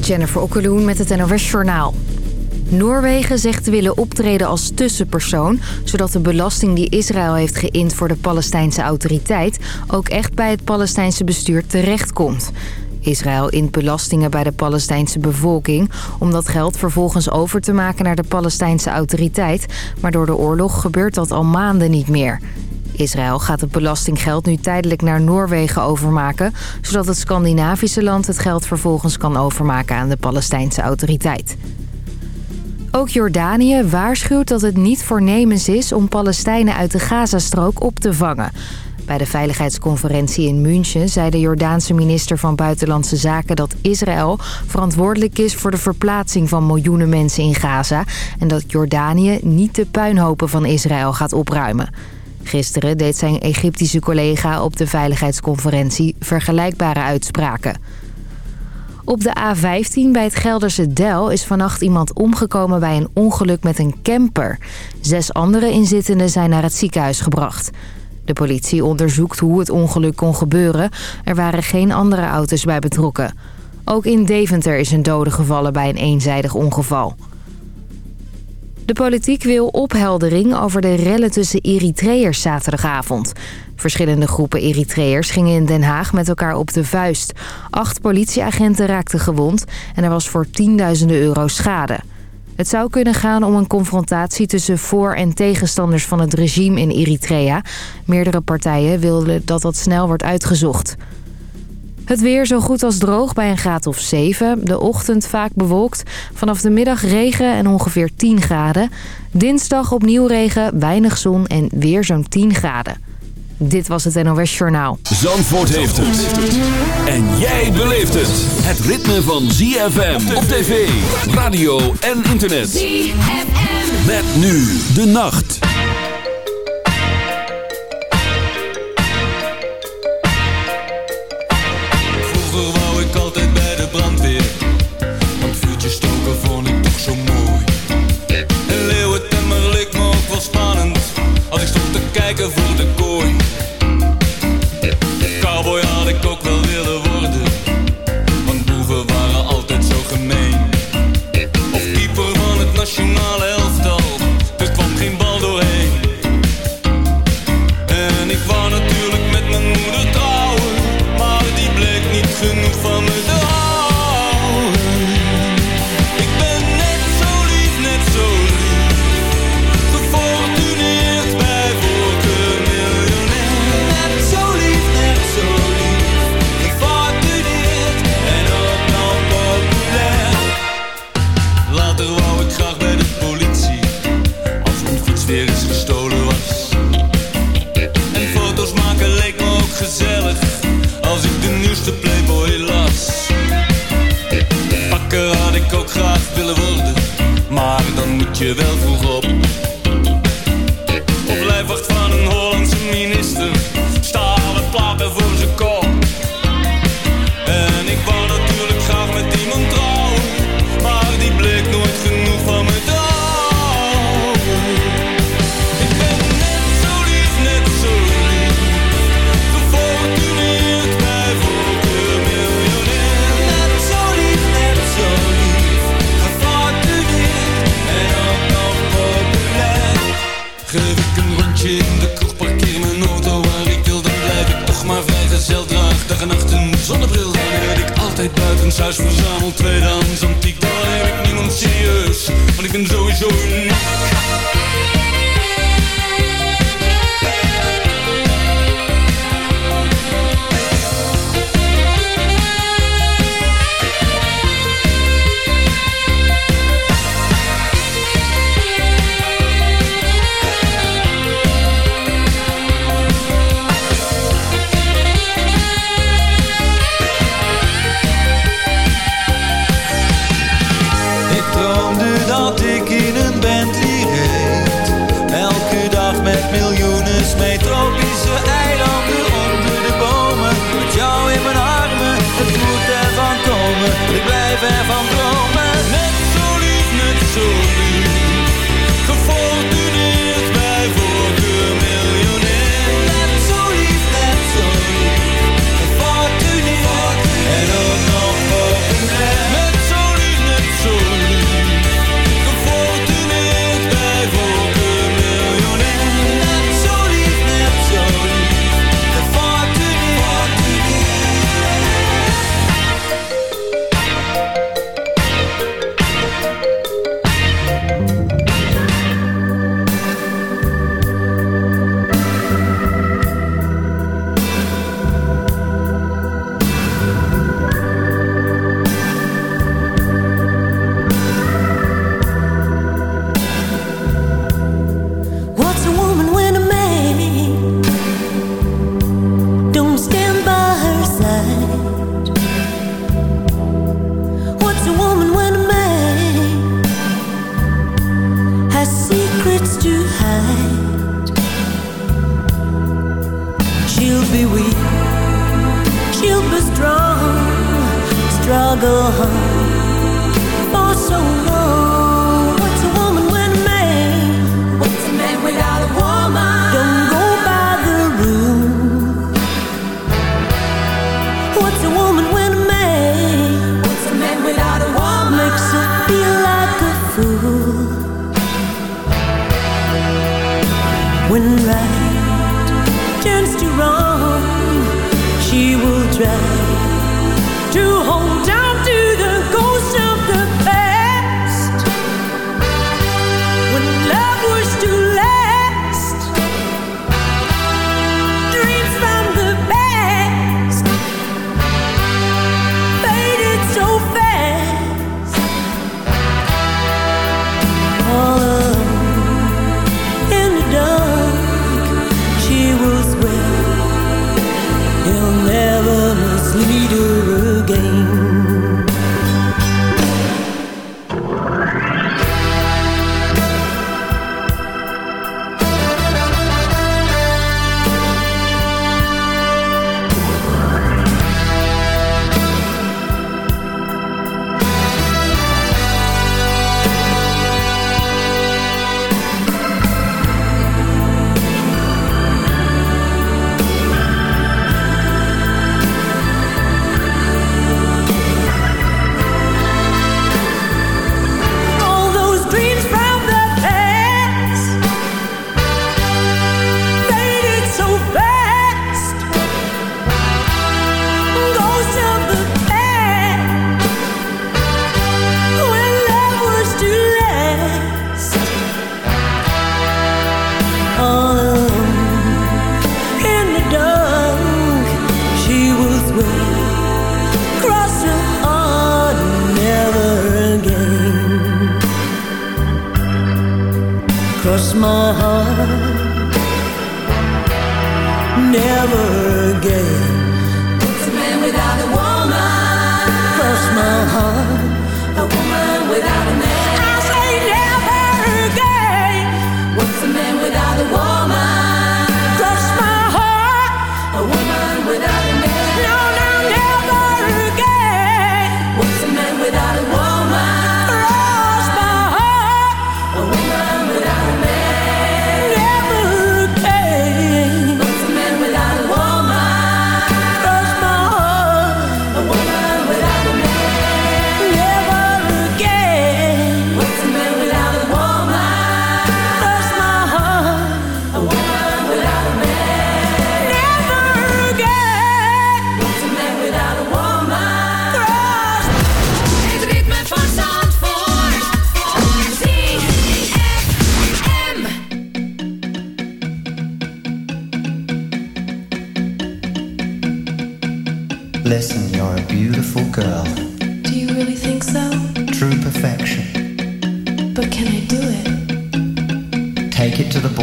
Jennifer Okkeloen met het NOS Journaal. Noorwegen zegt te willen optreden als tussenpersoon... zodat de belasting die Israël heeft geïnd voor de Palestijnse autoriteit... ook echt bij het Palestijnse bestuur terechtkomt. Israël int belastingen bij de Palestijnse bevolking... om dat geld vervolgens over te maken naar de Palestijnse autoriteit... maar door de oorlog gebeurt dat al maanden niet meer... Israël gaat het belastinggeld nu tijdelijk naar Noorwegen overmaken... zodat het Scandinavische land het geld vervolgens kan overmaken aan de Palestijnse autoriteit. Ook Jordanië waarschuwt dat het niet voornemens is om Palestijnen uit de Gazastrook op te vangen. Bij de veiligheidsconferentie in München zei de Jordaanse minister van Buitenlandse Zaken dat Israël verantwoordelijk is voor de verplaatsing van miljoenen mensen in Gaza en dat Jordanië niet de puinhopen van Israël gaat opruimen. Gisteren deed zijn Egyptische collega op de veiligheidsconferentie vergelijkbare uitspraken. Op de A15 bij het Gelderse Del is vannacht iemand omgekomen bij een ongeluk met een camper. Zes andere inzittenden zijn naar het ziekenhuis gebracht. De politie onderzoekt hoe het ongeluk kon gebeuren. Er waren geen andere auto's bij betrokken. Ook in Deventer is een dode gevallen bij een eenzijdig ongeval. De politiek wil opheldering over de rellen tussen Eritreërs zaterdagavond. Verschillende groepen Eritreërs gingen in Den Haag met elkaar op de vuist. Acht politieagenten raakten gewond en er was voor tienduizenden euro schade. Het zou kunnen gaan om een confrontatie tussen voor- en tegenstanders van het regime in Eritrea. Meerdere partijen wilden dat dat snel wordt uitgezocht. Het weer zo goed als droog bij een graad of 7. De ochtend vaak bewolkt. Vanaf de middag regen en ongeveer 10 graden. Dinsdag opnieuw regen, weinig zon en weer zo'n 10 graden. Dit was het NOS Journaal. Zandvoort heeft het. En jij beleeft het. Het ritme van ZFM op tv, radio en internet. ZFM. Met nu de nacht. kijken voor de kooi. Pensaste já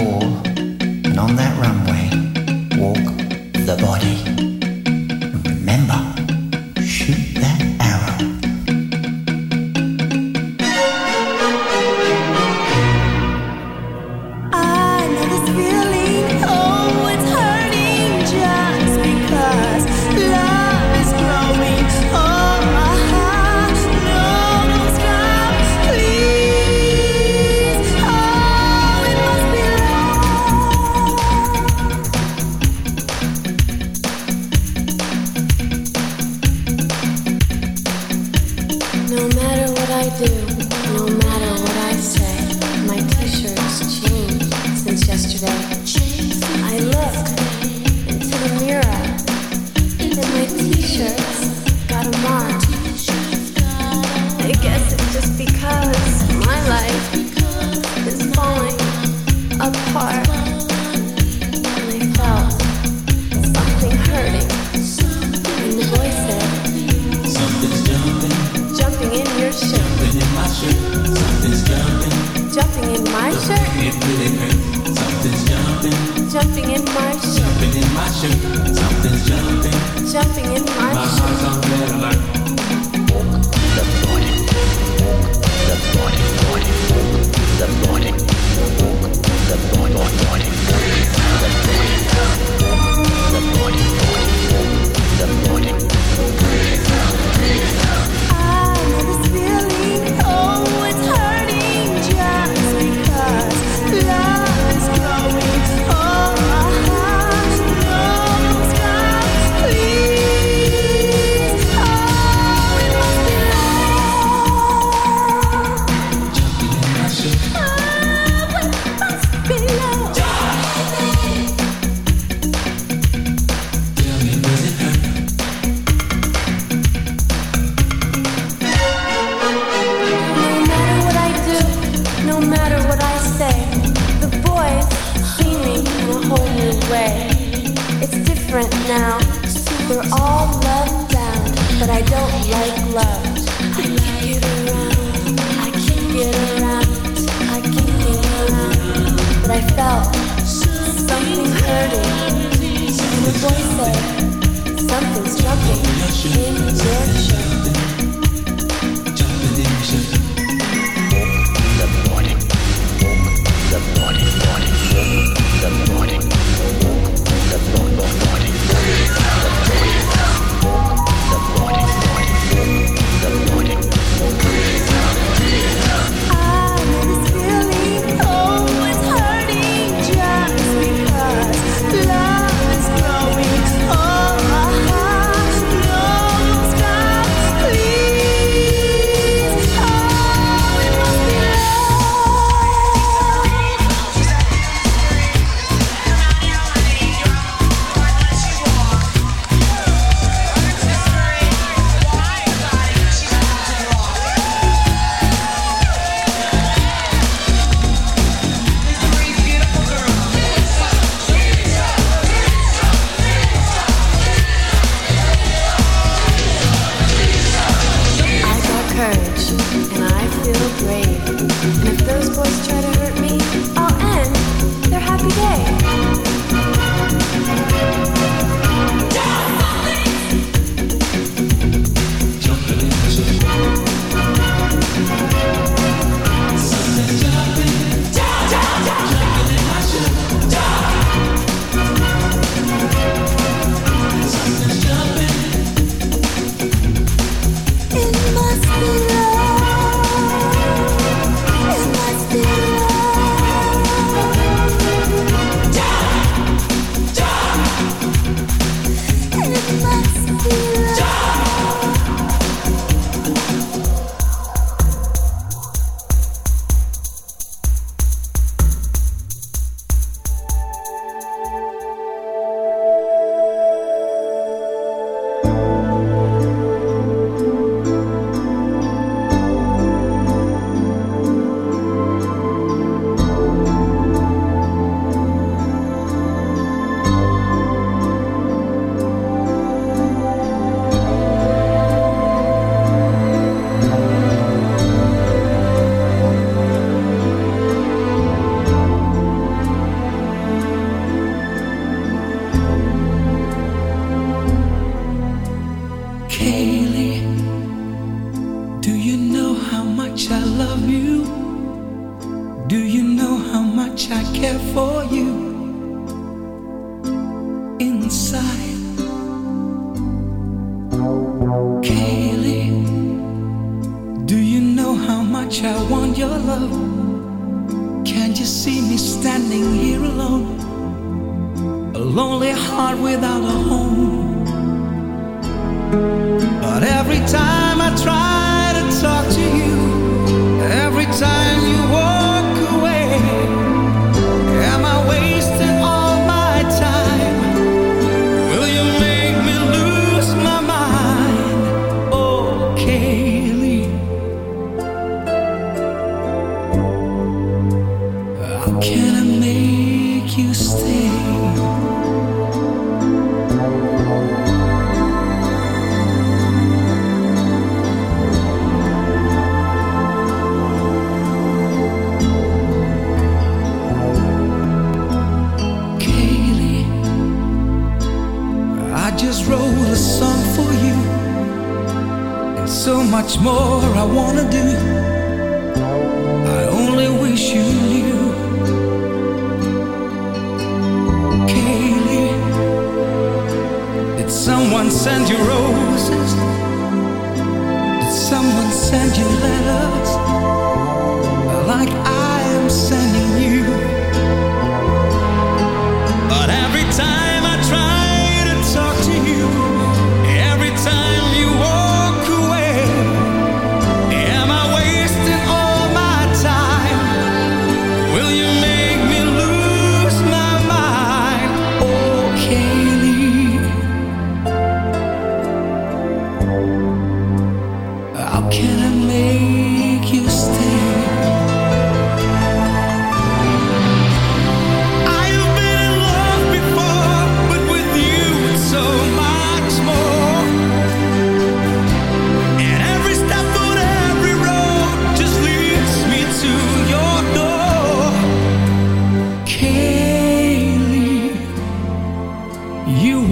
wall, and on that runway, walk the body. And remember, shoot that.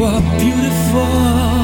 are beautiful.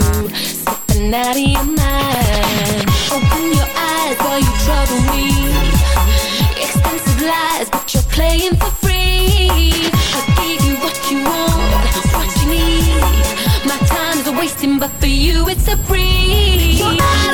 Slipping out of your mind. Open your eyes, you trouble me. Expensive lies, but you're playing for free. I gave you what you want, what you need. My time is wasting, but for you it's a breeze.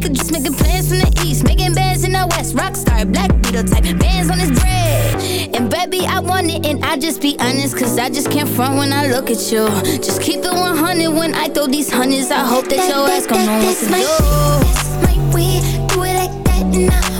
Could just making plans from the east, making bands in the west. Rockstar, black beetle type, bands on his bread. And baby, I want it, and I just be honest, cause I just can't front when I look at you. Just keep it 100 when I throw these hundreds. I hope that your ass gon' know what to do. That's my way, do it like that and I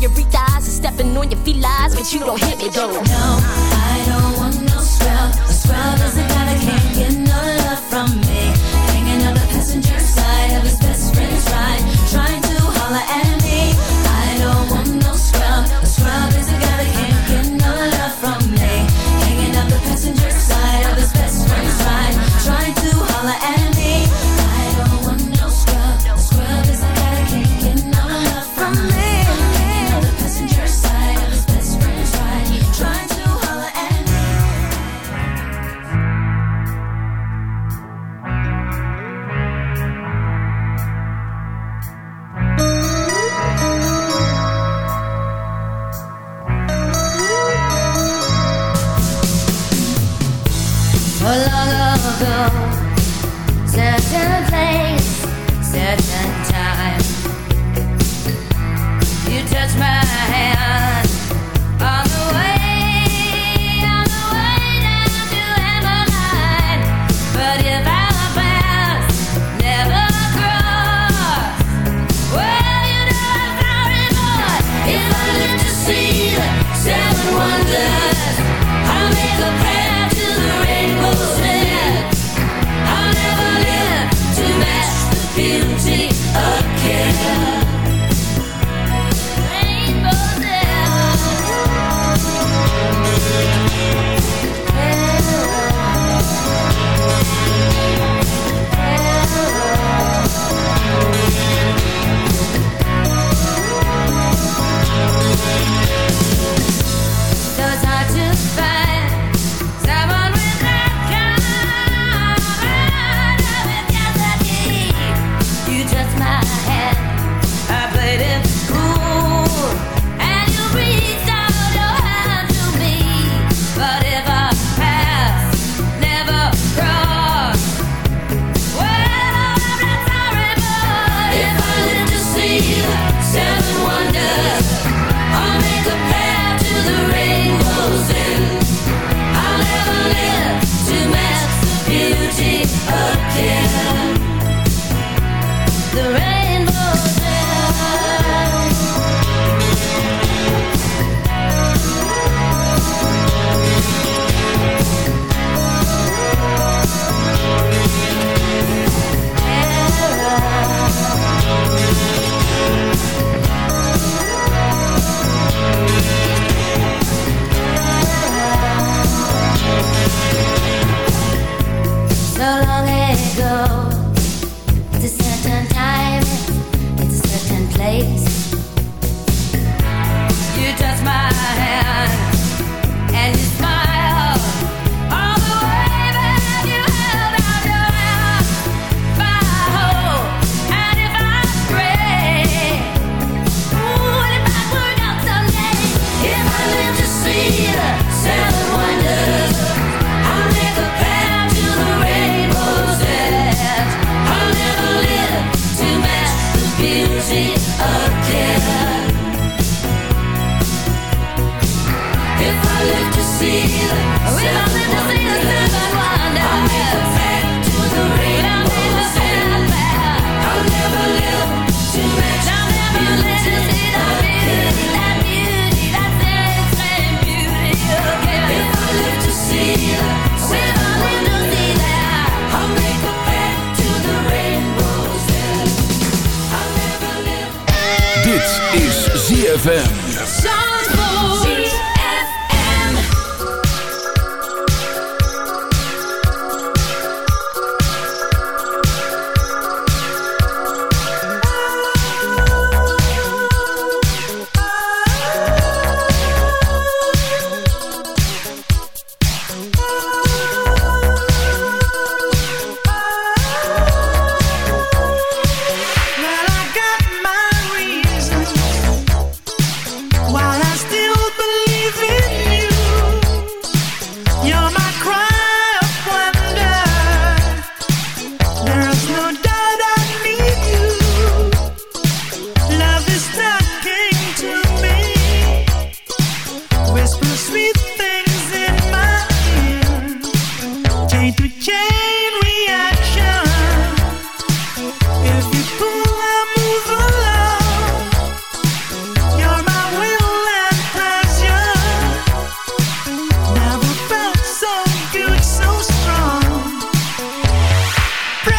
on your thighs and stepping on your feel lies, but you don't hit me though. No, I don't want no scrub. A scrub is the kind I can't get.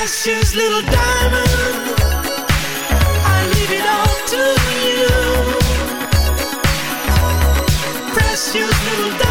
precious little diamond. I leave it all to you. Precious little diamond.